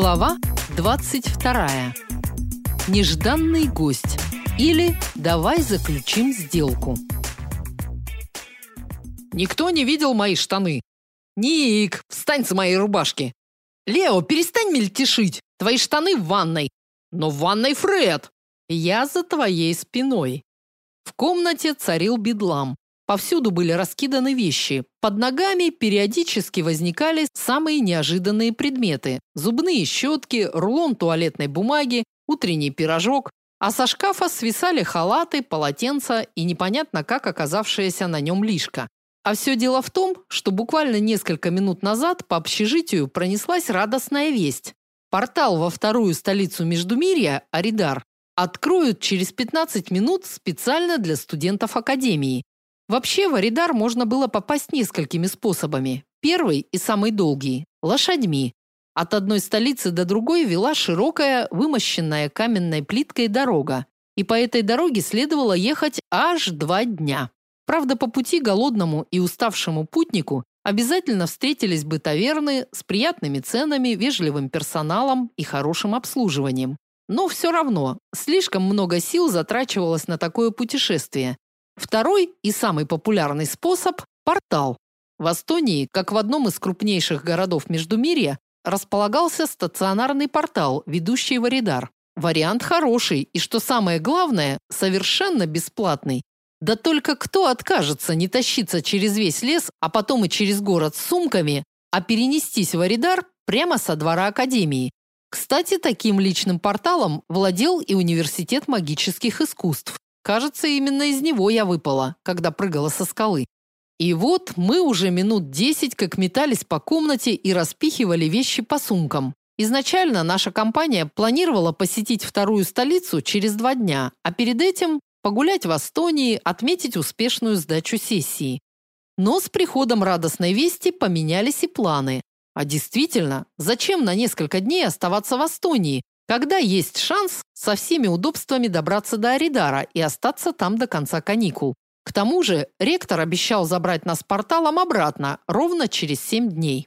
Глава 22. Нежданный гость или давай заключим сделку. Никто не видел мои штаны. Ник, встань с моей рубашки. Лео, перестань мельтешить. Твои штаны в ванной. Но в ванной Фред. Я за твоей спиной. В комнате царил бедлам. Повсюду были раскиданы вещи. Под ногами периодически возникали самые неожиданные предметы: зубные щетки, рулон туалетной бумаги, утренний пирожок, а со шкафа свисали халаты, полотенца и непонятно как оказавшаяся на нем лишка. А все дело в том, что буквально несколько минут назад по общежитию пронеслась радостная весть. Портал во вторую столицу Междумирья, Аридар, откроют через 15 минут специально для студентов академии. Вообще в Аридар можно было попасть несколькими способами. Первый и самый долгий лошадьми. От одной столицы до другой вела широкая, вымощенная каменной плиткой дорога, и по этой дороге следовало ехать аж два дня. Правда, по пути голодному и уставшему путнику обязательно встретились бы таверны с приятными ценами, вежливым персоналом и хорошим обслуживанием. Но все равно слишком много сил затрачивалось на такое путешествие, Второй и самый популярный способ портал. В Эстонии, как в одном из крупнейших городов Междумирья, располагался стационарный портал, ведущий в Аридар. Вариант хороший и, что самое главное, совершенно бесплатный. Да только кто откажется не тащиться через весь лес, а потом и через город с сумками, а перенестись в Аридар прямо со двора академии? Кстати, таким личным порталом владел и университет магических искусств. Кажется, именно из него я выпала, когда прыгала со скалы. И вот мы уже минут десять как метались по комнате и распихивали вещи по сумкам. Изначально наша компания планировала посетить вторую столицу через два дня, а перед этим погулять в Эстонии, отметить успешную сдачу сессии. Но с приходом радостной вести поменялись и планы. А действительно, зачем на несколько дней оставаться в Эстонии, когда есть шанс со всеми удобствами добраться до Аридара и остаться там до конца каникул. К тому же, ректор обещал забрать нас порталом обратно ровно через семь дней.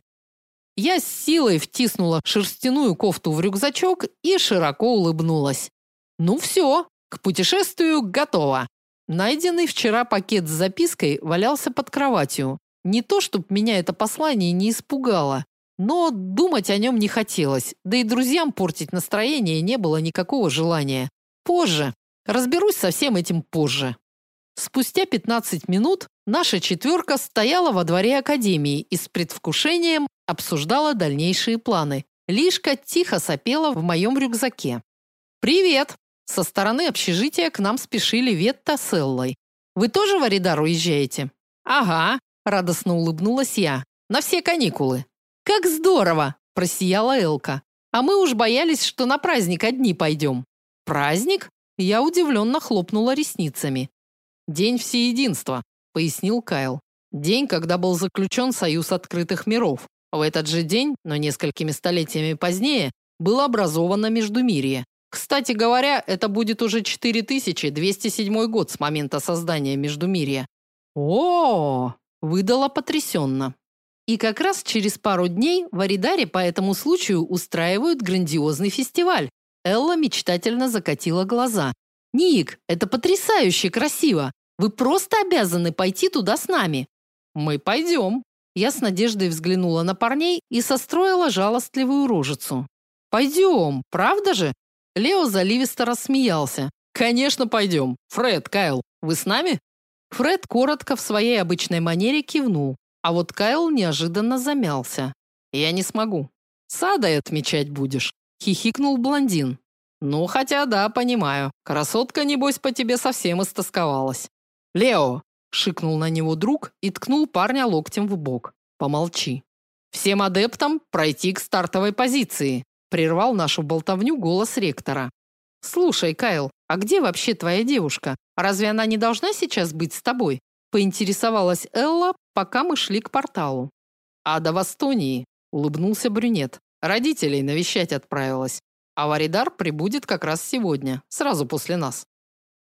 Я с силой втиснула шерстяную кофту в рюкзачок и широко улыбнулась. Ну все, к путешествию готово. Найденный вчера пакет с запиской валялся под кроватью. Не то, чтобы меня это послание не испугало, но думать о нем не хотелось, да и друзьям портить настроение не было никакого желания. Позже. Разберусь со всем этим позже. Спустя 15 минут наша четверка стояла во дворе академии и с предвкушением обсуждала дальнейшие планы. Лишка тихо сопела в моем рюкзаке. Привет. Со стороны общежития к нам спешили Ветта с Эллой. Вы тоже в Аридар уезжаете? Ага, радостно улыбнулась я. На все каникулы. Как здорово, просияла Элка. А мы уж боялись, что на праздник одни пойдем». Праздник? Я удивленно хлопнула ресницами. День всеединства, пояснил Кайл. День, когда был заключен союз открытых миров. В этот же день, но несколькими столетиями позднее, было образовано Междумирье. Кстати говоря, это будет уже 4207 год с момента создания Междумирья. О, -о, -о выдала потрясенно. И как раз через пару дней в Аридаре по этому случаю устраивают грандиозный фестиваль. Элла мечтательно закатила глаза. Ник, это потрясающе красиво. Вы просто обязаны пойти туда с нами. Мы пойдем». Я с надеждой взглянула на парней и состроила жалостливую рожицу. «Пойдем, правда же? Лео заливисто рассмеялся. Конечно, пойдем. Фред, Кайл, вы с нами? Фред коротко в своей обычной манере кивнул. А вот Кайл неожиданно замялся. Я не смогу. Садой отмечать будешь, хихикнул блондин. Ну, хотя да, понимаю. Красотка небось по тебе совсем истосковалась. Лео, шикнул на него друг и ткнул парня локтем в бок. Помолчи. Всем адептам пройти к стартовой позиции, прервал нашу болтовню голос ректора. Слушай, Кайл, а где вообще твоя девушка? Разве она не должна сейчас быть с тобой? Поинтересовалась Элла, пока мы шли к порталу. А до Востонии улыбнулся брюнет. Родителей навещать отправилась. А Варидар прибудет как раз сегодня, сразу после нас.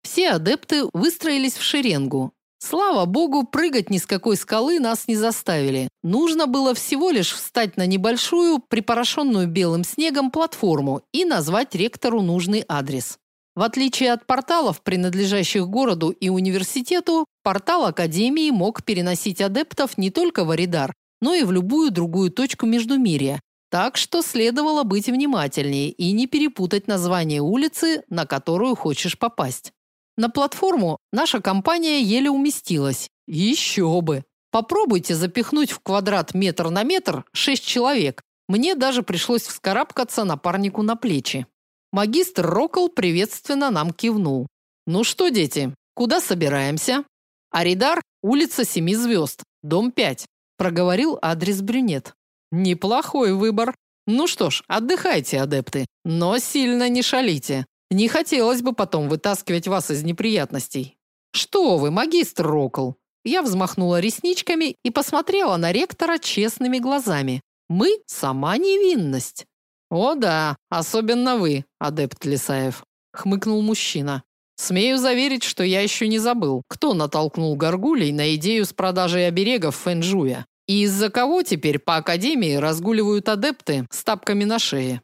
Все адепты выстроились в шеренгу. Слава богу, прыгать ни с какой скалы нас не заставили. Нужно было всего лишь встать на небольшую, припорошенную белым снегом платформу и назвать ректору нужный адрес. В отличие от порталов, принадлежащих городу и университету, портал академии мог переносить адептов не только в Аридар, но и в любую другую точку Междумирья. Так что следовало быть внимательнее и не перепутать название улицы, на которую хочешь попасть. На платформу наша компания еле уместилась. Еще бы. Попробуйте запихнуть в квадрат метр на метр шесть человек. Мне даже пришлось вскарабкаться напарнику на плечи. Магистр Рокол приветственно нам кивнул. Ну что, дети, куда собираемся? Аридар, улица Семи звезд, дом 5, проговорил адрес брюнет. Неплохой выбор. Ну что ж, отдыхайте, адепты, но сильно не шалите. Не хотелось бы потом вытаскивать вас из неприятностей. Что вы, магистр Рокол? Я взмахнула ресничками и посмотрела на ректора честными глазами. Мы сама невинность. О да, особенно вы, адепт Лисаев, хмыкнул мужчина. Смею заверить, что я еще не забыл, кто натолкнул горгулей на идею с продажей оберегов Фэнжуя. И из-за кого теперь по академии разгуливают адепты с тапками на шее.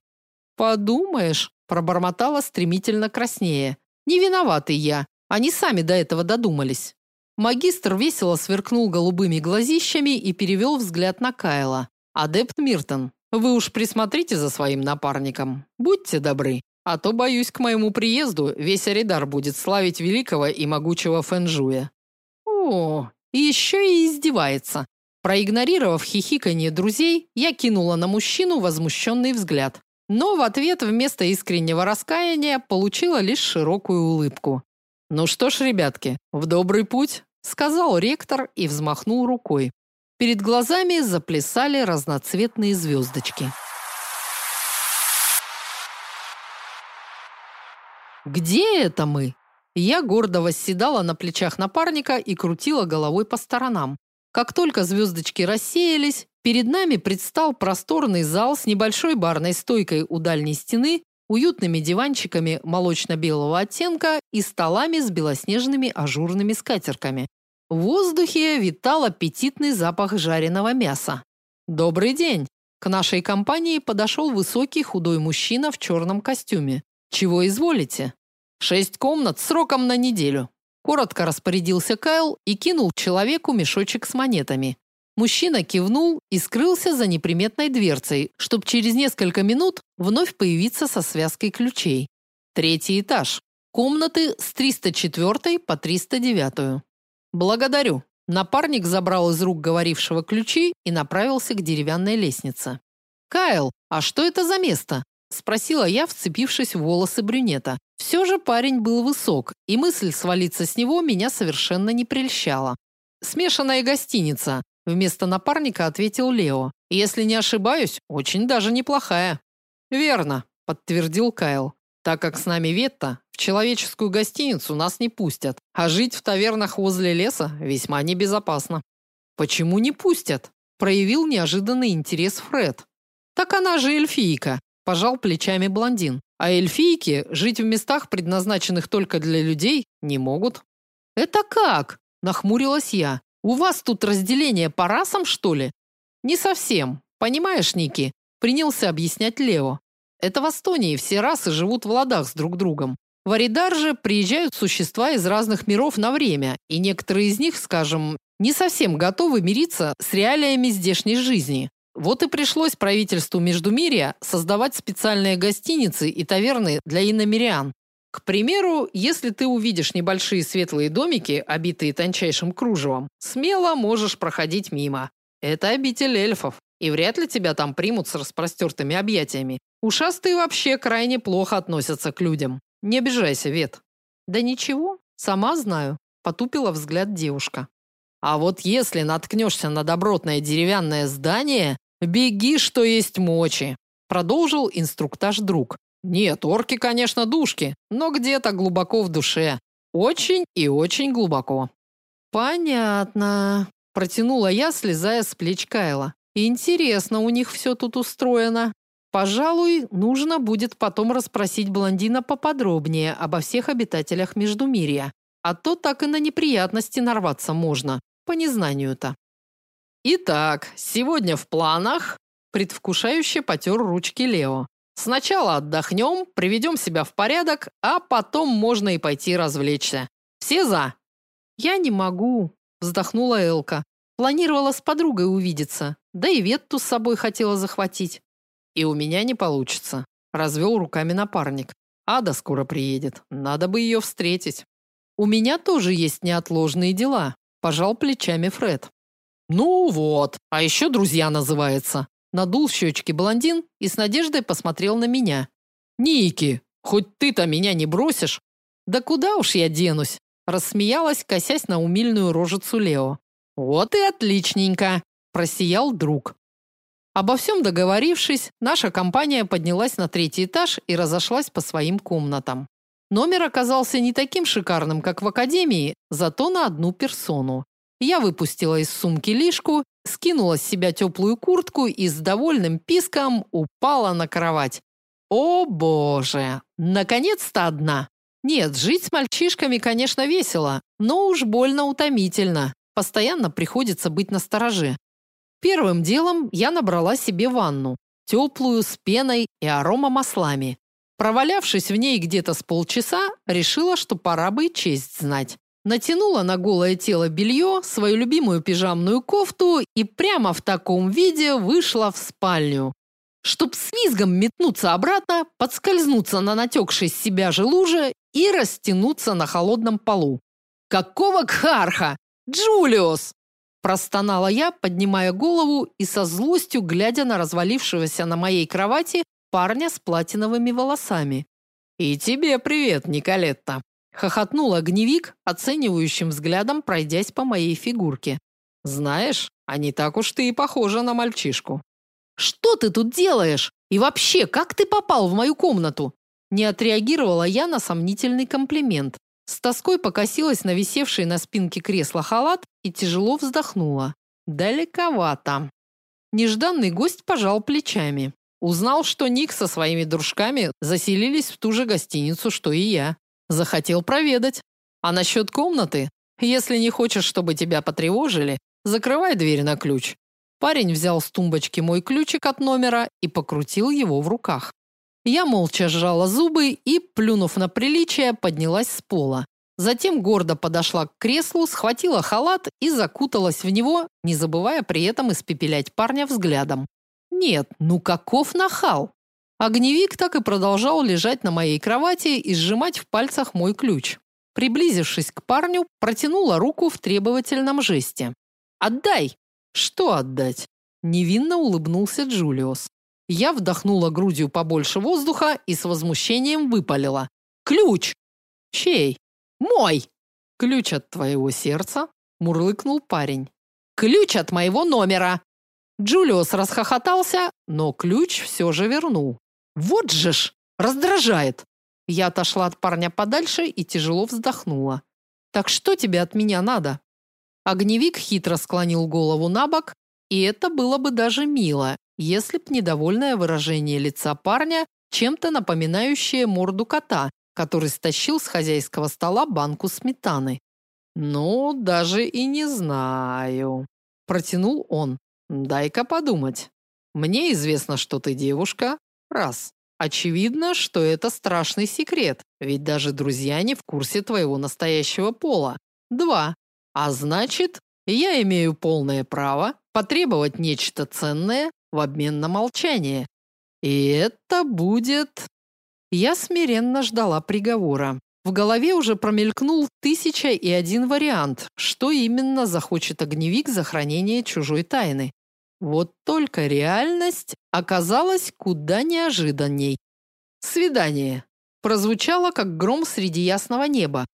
Подумаешь, пробормотала стремительно краснее. Не виноватый я, они сами до этого додумались. Магистр весело сверкнул голубыми глазищами и перевел взгляд на Кайла. Адепт Миртон, вы уж присмотрите за своим напарником. Будьте добры, а то боюсь, к моему приезду весь Аридар будет славить великого и могучего Фэнжуя. О, еще и издевается. Проигнорировав хихиканье друзей, я кинула на мужчину возмущенный взгляд. Но в ответ вместо искреннего раскаяния получила лишь широкую улыбку. Ну что ж, ребятки, в добрый путь, сказал ректор и взмахнул рукой. Перед глазами заплясали разноцветные звездочки. Где это мы? Я гордо восседала на плечах напарника и крутила головой по сторонам. Как только звездочки рассеялись, перед нами предстал просторный зал с небольшой барной стойкой у дальней стены, уютными диванчиками молочно-белого оттенка и столами с белоснежными ажурными скатертями. В воздухе витал аппетитный запах жареного мяса. Добрый день. К нашей компании подошел высокий худой мужчина в черном костюме. Чего изволите? Шесть комнат сроком на неделю. Коротко распорядился Кайл и кинул человеку мешочек с монетами. Мужчина кивнул и скрылся за неприметной дверцей, чтобы через несколько минут вновь появиться со связкой ключей. Третий этаж. Комнаты с 304 по 309. Благодарю. Напарник забрал из рук говорившего ключи и направился к деревянной лестнице. Кайл, а что это за место? спросила я, вцепившись в волосы брюнета. Все же парень был высок, и мысль свалиться с него меня совершенно не прельщала. Смешанная гостиница, вместо напарника ответил Лео. Если не ошибаюсь, очень даже неплохая. Верно, подтвердил Кайл. Так как с нами Ветта, в человеческую гостиницу нас не пустят, а жить в тавернах возле леса весьма небезопасно. Почему не пустят? проявил неожиданный интерес Фред. Так она же эльфийка, пожал плечами блондин. А эльфийки жить в местах, предназначенных только для людей, не могут. Это как? нахмурилась я. У вас тут разделение по расам, что ли? Не совсем. Понимаешь, Ники, принялся объяснять Лео. Это в Эстонии все расы живут в ладах с друг другом. В Аридар же приезжают существа из разных миров на время, и некоторые из них, скажем, не совсем готовы мириться с реалиями здешней жизни. Вот и пришлось правительству Междумирья создавать специальные гостиницы и таверны для иномирян. К примеру, если ты увидишь небольшие светлые домики, обитые тончайшим кружевом, смело можешь проходить мимо. Это обитель эльфов, и вряд ли тебя там примут с распростертыми объятиями. Ушастые вообще крайне плохо относятся к людям. Не обижайся, Вет. Да ничего, сама знаю, потупила взгляд девушка. А вот если наткнешься на добротное деревянное здание, беги, что есть мочи, продолжил инструктаж друг. Нет, орки, конечно, душки, но где-то глубоко в душе. Очень и очень глубоко. Понятно, протянула я, слезая с плеч Кайла. Интересно у них все тут устроено. Пожалуй, нужно будет потом расспросить блондина поподробнее обо всех обитателях Междумирья. а то так и на неприятности нарваться можно, по незнанию-то. Итак, сегодня в планах предвкушающе потер ручки Лео. Сначала отдохнем, приведем себя в порядок, а потом можно и пойти развлечься. Все за? Я не могу, вздохнула Элка. Планировала с подругой увидеться, да и Ветту с собой хотела захватить. И у меня не получится, развел руками напарник. Ада скоро приедет. Надо бы ее встретить. У меня тоже есть неотложные дела, пожал плечами Фред. Ну вот, а еще друзья называется. Надул щечки блондин и с надеждой посмотрел на меня. Ники, хоть ты-то меня не бросишь? Да куда уж я денусь, рассмеялась, косясь на умильную рожицу Лео. Вот и отличненько, просиял друг. Обо всем договорившись, наша компания поднялась на третий этаж и разошлась по своим комнатам. Номер оказался не таким шикарным, как в академии, зато на одну персону. Я выпустила из сумки лишку, скинула с себя теплую куртку и с довольным писком упала на кровать. О, боже, наконец-то одна. Нет, жить с мальчишками, конечно, весело, но уж больно утомительно. Постоянно приходится быть настороже. Первым делом я набрала себе ванну, теплую, с пеной и аромамаслами. Провалявшись в ней где-то с полчаса, решила, что пора бы и честь знать. Натянула на голое тело белье, свою любимую пижамную кофту и прямо в таком виде вышла в спальню. Чтоб с визгом метнуться обратно, подскользнуться на натекшей с себя же луже и растянуться на холодном полу. «Какого кхарха? Джулиус!» Простонала я, поднимая голову и со злостью глядя на развалившегося на моей кровати парня с платиновыми волосами. «И тебе привет, Николетта!» Хохотнул огневик, оценивающим взглядом пройдясь по моей фигурке. Знаешь, а не так уж ты и похожа на мальчишку. Что ты тут делаешь? И вообще, как ты попал в мою комнату? Не отреагировала я на сомнительный комплимент. С тоской покосилась на висевший на спинке кресла халат и тяжело вздохнула. Далековато. Нежданный гость пожал плечами. Узнал, что Ник со своими дружками заселились в ту же гостиницу, что и я. Захотел проведать. А насчет комнаты, если не хочешь, чтобы тебя потревожили, закрывай дверь на ключ. Парень взял с тумбочки мой ключик от номера и покрутил его в руках. Я молча сжала зубы и, плюнув на приличие, поднялась с пола. Затем гордо подошла к креслу, схватила халат и закуталась в него, не забывая при этом испепелять парня взглядом. Нет, ну каков нахал! Огневик так и продолжал лежать на моей кровати и сжимать в пальцах мой ключ. Приблизившись к парню, протянула руку в требовательном жесте. «Отдай!» «Что отдать?» Невинно улыбнулся Джулиус. Я вдохнула грудью побольше воздуха и с возмущением выпалила. «Ключ!» «Чей?» «Мой!» «Ключ от твоего сердца?» Мурлыкнул парень. «Ключ от моего номера!» Джулиус расхохотался, но ключ все же вернул. Вот же ж, раздражает. Я отошла от парня подальше и тяжело вздохнула. Так что тебе от меня надо? Огневик хитро склонил голову на бок, и это было бы даже мило, если б недовольное выражение лица парня, чем-то напоминающее морду кота, который стащил с хозяйского стола банку сметаны. Ну, даже и не знаю, протянул он. Дай-ка подумать. Мне известно, что ты девушка, Раз. Очевидно, что это страшный секрет, ведь даже друзья не в курсе твоего настоящего пола. Два. А значит, я имею полное право потребовать нечто ценное в обмен на молчание. И это будет Я смиренно ждала приговора. В голове уже промелькнул тысяча и один вариант, что именно захочет огневик за хранение чужой тайны. Вот только реальность оказалась куда неожиданней. Свидание прозвучало как гром среди ясного неба.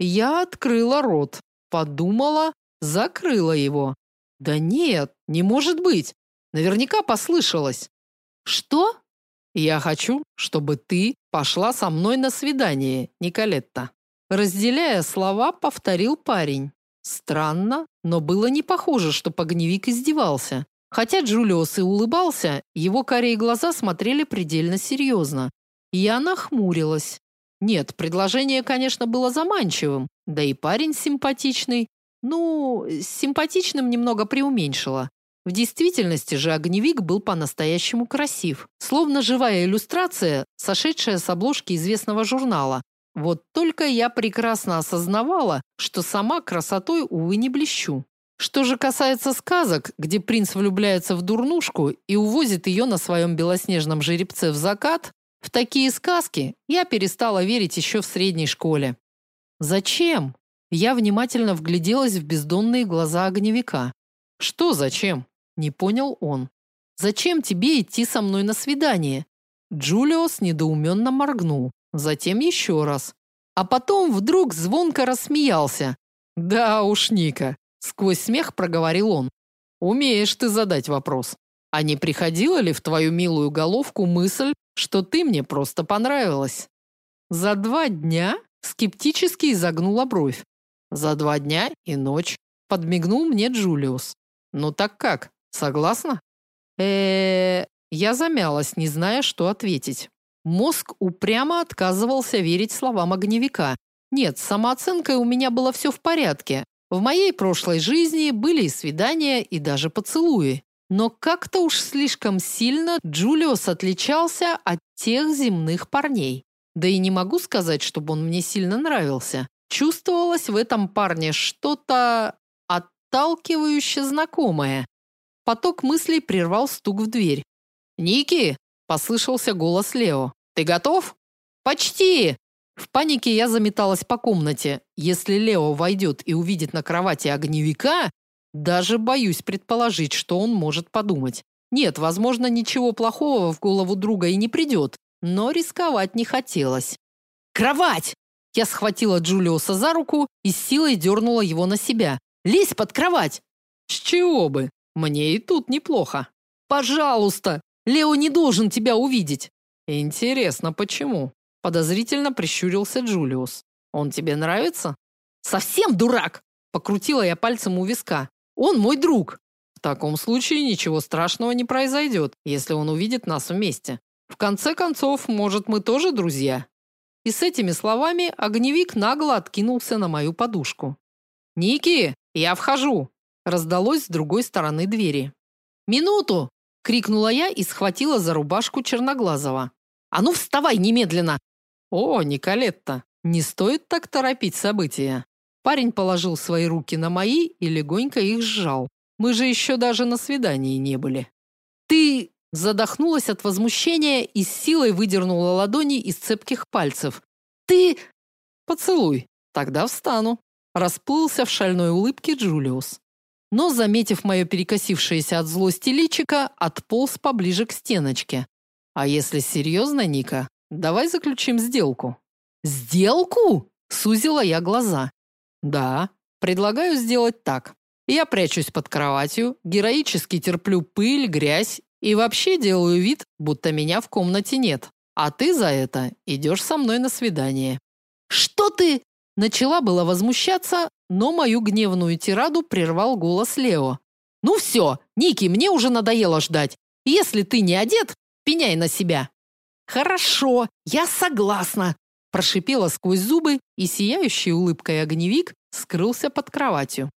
Я открыла рот, подумала, закрыла его. Да нет, не может быть. Наверняка послышалось. Что? Я хочу, чтобы ты пошла со мной на свидание, Николетта. Разделяя слова, повторил парень. Странно, но было не похоже, что погневик издевался. Хотя Джулиус и улыбался, его карие глаза смотрели предельно серьезно. Я нахмурилась. Нет, предложение, конечно, было заманчивым, да и парень симпатичный. Ну, симпатичным немного преуменьшила. В действительности же огневик был по-настоящему красив, словно живая иллюстрация, сошедшая с обложки известного журнала. Вот только я прекрасно осознавала, что сама красотой увы не блещу. Что же касается сказок, где принц влюбляется в дурнушку и увозит ее на своем белоснежном жеребце в закат, в такие сказки я перестала верить еще в средней школе. Зачем? Я внимательно вгляделась в бездонные глаза огневика. Что зачем? Не понял он. Зачем тебе идти со мной на свидание? Джулиус недоуменно моргнул, затем еще раз, а потом вдруг звонко рассмеялся. Да уж, Ника, сквозь смех проговорил он. Умеешь ты задать вопрос. А не приходила ли в твою милую головку мысль, что ты мне просто понравилась? За два дня скептически изогнула бровь. За два дня и ночь подмигнул мне Джулиус. Ну так как? Согласна? Э, -э я замялась, не зная, что ответить. Мозг упрямо отказывался верить словам огневика. Нет, с самооценкой у меня было все в порядке. В моей прошлой жизни были и свидания, и даже поцелуи. Но как-то уж слишком сильно Джулиус отличался от тех земных парней. Да и не могу сказать, чтобы он мне сильно нравился. Чувствовалось в этом парне что-то отталкивающе знакомое. Поток мыслей прервал стук в дверь. "Ники!" послышался голос Лео. "Ты готов?" "Почти!" В панике я заметалась по комнате. Если Лео войдет и увидит на кровати огневика, даже боюсь предположить, что он может подумать. Нет, возможно, ничего плохого в голову друга и не придет, но рисковать не хотелось. Кровать! Я схватила Джулиуса за руку и с силой дернула его на себя. Лезь под кровать. С чего бы? Мне и тут неплохо. Пожалуйста, Лео не должен тебя увидеть. Интересно, почему? Подозрительно прищурился Джулиус. Он тебе нравится? Совсем дурак, покрутила я пальцем у виска. Он мой друг. В таком случае ничего страшного не произойдет, если он увидит нас вместе. В конце концов, может, мы тоже друзья. И с этими словами огневик нагло откинулся на мою подушку. Ники, я вхожу, раздалось с другой стороны двери. Минуту, крикнула я и схватила за рубашку Черноглазого. А ну вставай немедленно. О, Николетта, не стоит так торопить события. Парень положил свои руки на мои и легонько их сжал. Мы же еще даже на свидании не были. Ты задохнулась от возмущения и с силой выдернула ладони из цепких пальцев. Ты поцелуй, тогда встану. Расплылся в шальной улыбке Джулиус. Но, заметив мое перекосившееся от злости личико, отполз поближе к стеночке. А если серьезно, Ника, давай заключим сделку. Сделку? Сузила я глаза. Да, предлагаю сделать так. Я прячусь под кроватью, героически терплю пыль, грязь и вообще делаю вид, будто меня в комнате нет. А ты за это идешь со мной на свидание. Что ты? Начала было возмущаться, но мою гневную тираду прервал голос Лео. Ну все, Ники, мне уже надоело ждать. Если ты не одет, пеняй на себя. Хорошо, я согласна, прошипела сквозь зубы, и сияющей улыбкой огневик скрылся под кроватью.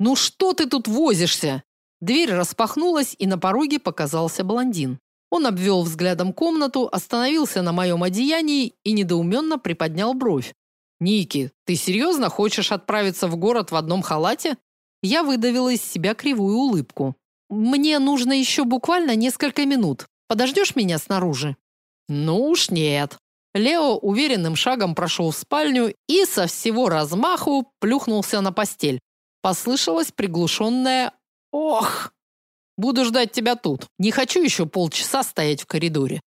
Ну что ты тут возишься? Дверь распахнулась, и на пороге показался блондин. Он обвел взглядом комнату, остановился на моем одеянии и недоуменно приподнял бровь. Ники, ты серьезно хочешь отправиться в город в одном халате? Я выдавила из себя кривую улыбку. Мне нужно еще буквально несколько минут. Подождешь меня снаружи? Ну уж нет, Лео уверенным шагом прошел в спальню и со всего размаху плюхнулся на постель. Послышалось приглушенное «Ох!». «Буду ждать тебя тут. Не хочу еще полчаса стоять в коридоре».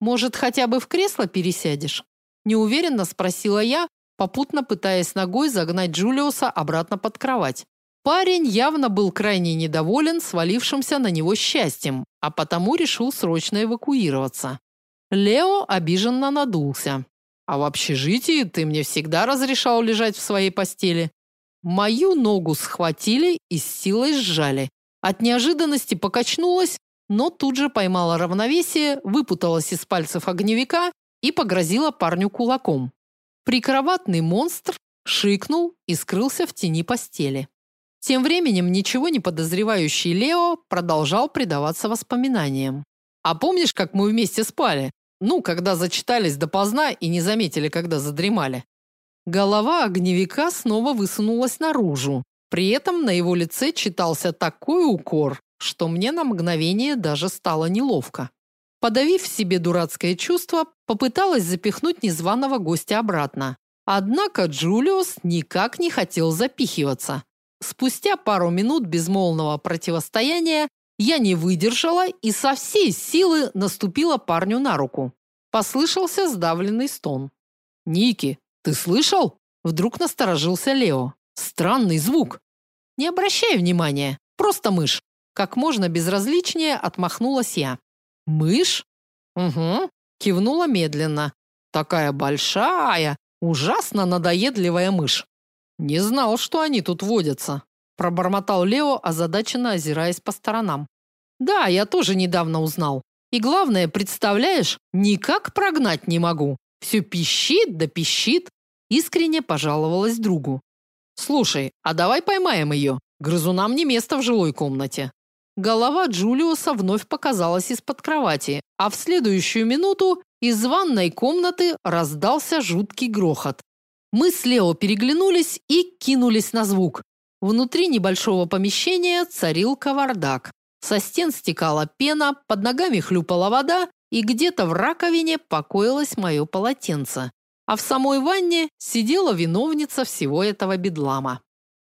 «Может, хотя бы в кресло пересядешь?» Неуверенно спросила я, попутно пытаясь ногой загнать Джулиуса обратно под кровать. Парень явно был крайне недоволен свалившимся на него счастьем, а потому решил срочно эвакуироваться. Лео обиженно надулся. А в общежитии ты мне всегда разрешал лежать в своей постели. Мою ногу схватили и с силой сжали. От неожиданности покачнулась, но тут же поймала равновесие, выпуталась из пальцев огневика и погрозила парню кулаком. Прикроватный монстр шикнул и скрылся в тени постели. Тем временем ничего не подозревающий Лео продолжал предаваться воспоминаниям. А помнишь, как мы вместе спали? Ну, когда зачитались допоздна и не заметили, когда задремали. Голова огневика снова высунулась наружу. При этом на его лице читался такой укор, что мне на мгновение даже стало неловко. Подавив в себе дурацкое чувство, попыталась запихнуть незваного гостя обратно. Однако Джулиус никак не хотел запихиваться. Спустя пару минут безмолвного противостояния я не выдержала и со всей силы наступила парню на руку. Послышался сдавленный стон. "Ники, ты слышал?" вдруг насторожился Лео. "Странный звук". "Не обращай внимания, просто мышь", как можно безразличнее отмахнулась я. "Мышь?" "Угу", кивнула медленно. "Такая большая, ужасно надоедливая мышь". Не знал, что они тут водятся, пробормотал Лео, озадаченно озираясь по сторонам. Да, я тоже недавно узнал. И главное, представляешь, никак прогнать не могу. Все пищит да пищит. Искренне пожаловалась другу. Слушай, а давай поймаем ее. Грызунам не место в жилой комнате. Голова Джулиуса вновь показалась из-под кровати, а в следующую минуту из ванной комнаты раздался жуткий грохот. Мы с Лео переглянулись и кинулись на звук. Внутри небольшого помещения царил кавардак. Со стен стекала пена, под ногами хлюпала вода, и где-то в раковине покоилось мое полотенце. А в самой ванне сидела виновница всего этого бедлама.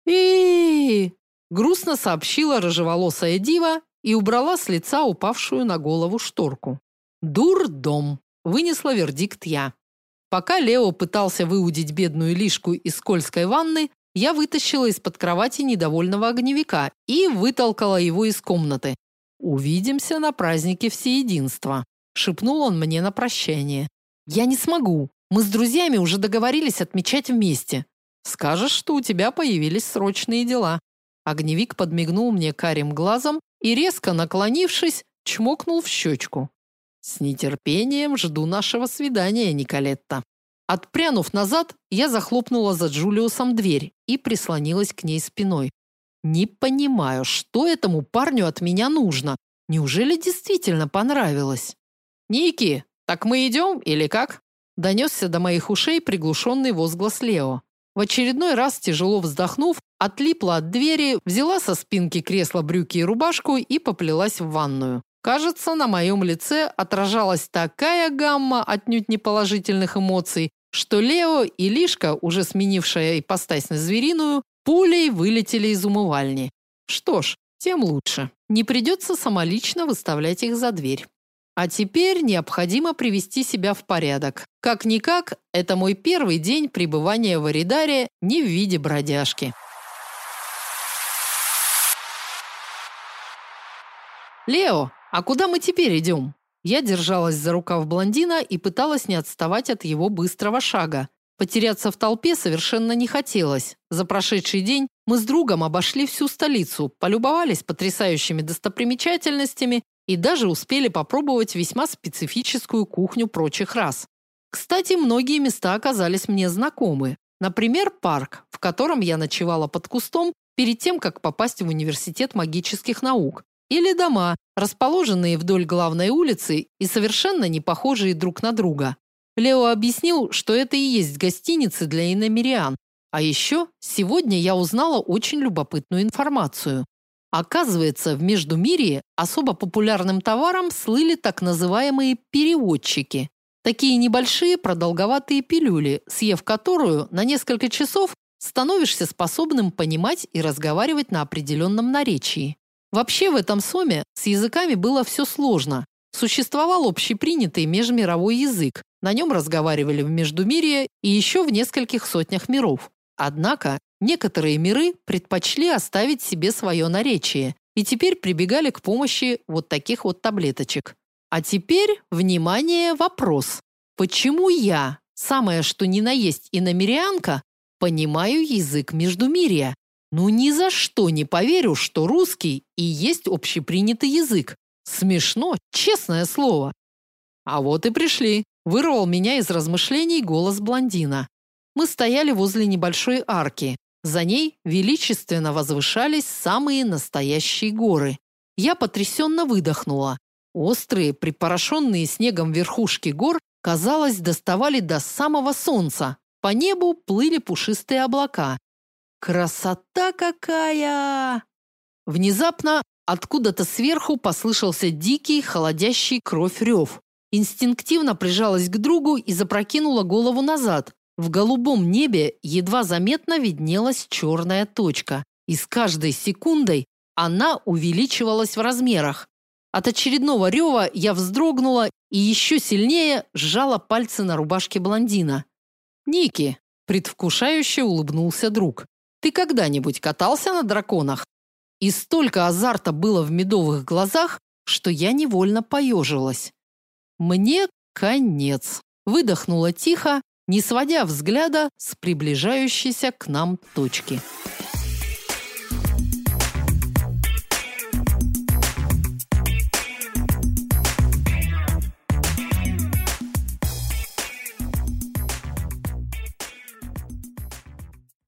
и грустно сообщила рыжеволосая дива и убрала с лица упавшую на голову шторку. «Дурдом!» – вынесла вердикт я. Пока Лео пытался выудить бедную Лишку из скользкой ванны, я вытащила из-под кровати недовольного огневика и вытолкала его из комнаты. Увидимся на празднике Всеединства, шепнул он мне на прощание. Я не смогу. Мы с друзьями уже договорились отмечать вместе. Скажешь, что у тебя появились срочные дела. Огневик подмигнул мне карим глазом и резко наклонившись, чмокнул в щечку. С нетерпением жду нашего свидания, Николетта. Отпрянув назад, я захлопнула за Джулиусом дверь и прислонилась к ней спиной. Не понимаю, что этому парню от меня нужно. Неужели действительно понравилось? Ники, так мы идем или как? Донесся до моих ушей приглушенный возглас Лео. В очередной раз, тяжело вздохнув, отлипла от двери, взяла со спинки кресла брюки и рубашку и поплелась в ванную. Кажется, на моем лице отражалась такая гамма отнюдь неположительных эмоций, что Лео и Лишка, уже сменившая ипостась на звериную, пулей вылетели из умывальни. Что ж, тем лучше. Не придется самолично выставлять их за дверь. А теперь необходимо привести себя в порядок. Как никак, это мой первый день пребывания в Аридаре не в виде бродяжки. Лео, а куда мы теперь идем?» Я держалась за рукав блондина и пыталась не отставать от его быстрого шага. Потеряться в толпе совершенно не хотелось. За прошедший день мы с другом обошли всю столицу, полюбовались потрясающими достопримечательностями и даже успели попробовать весьма специфическую кухню прочих рас. Кстати, многие места оказались мне знакомы. Например, парк, в котором я ночевала под кустом перед тем, как попасть в университет магических наук. Или дома, расположенные вдоль главной улицы и совершенно не похожие друг на друга. Лео объяснил, что это и есть гостиницы для иномерян. А еще сегодня я узнала очень любопытную информацию. Оказывается, в Междумирье особо популярным товаром слыли так называемые переводчики. Такие небольшие продолговатые пилюли, съев которую на несколько часов становишься способным понимать и разговаривать на определенном наречии. Вообще в этом соме с языками было все сложно. Существовал общепринятый межмировой язык. На нем разговаривали в Междумирье и еще в нескольких сотнях миров. Однако некоторые миры предпочли оставить себе свое наречие и теперь прибегали к помощи вот таких вот таблеточек. А теперь, внимание, вопрос. Почему я, самое что ни на есть иномерянка, понимаю язык Междумирья? Ну ни за что не поверю, что русский и есть общепринятый язык. Смешно, честное слово. А вот и пришли. Вырвал меня из размышлений голос блондина. Мы стояли возле небольшой арки. За ней величественно возвышались самые настоящие горы. Я потрясенно выдохнула. Острые, припорошенные снегом верхушки гор, казалось, доставали до самого солнца. По небу плыли пушистые облака. Красота какая! Внезапно откуда-то сверху послышался дикий, холодящий кровь рев. Инстинктивно прижалась к другу и запрокинула голову назад. В голубом небе едва заметно виднелась черная точка, и с каждой секундой она увеличивалась в размерах. От очередного рева я вздрогнула и еще сильнее сжала пальцы на рубашке блондина. «Ники», – предвкушающе улыбнулся друг, – «ты когда-нибудь катался на драконах?» И столько азарта было в медовых глазах, что я невольно поежилась. «Мне конец», – выдохнула тихо не сводя взгляда с приближающейся к нам точки.